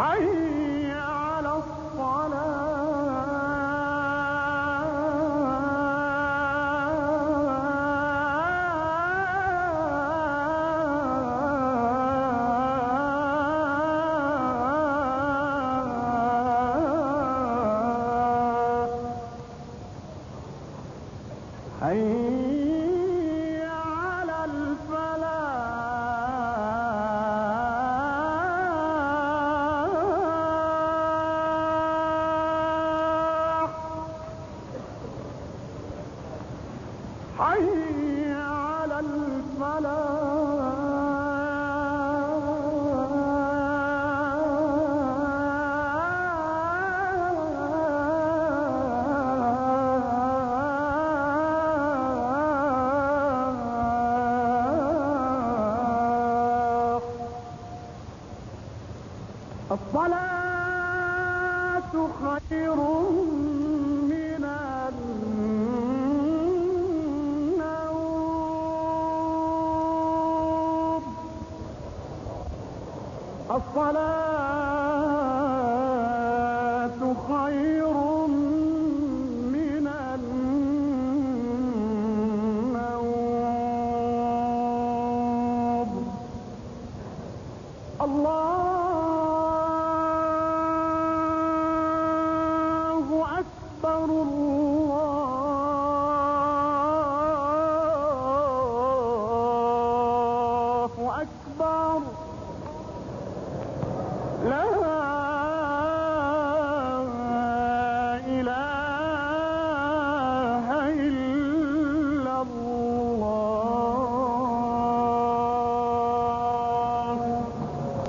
حي على الصلاة. حي حي على الفلاح الصلاة خير الصلاة خير من النوم. الله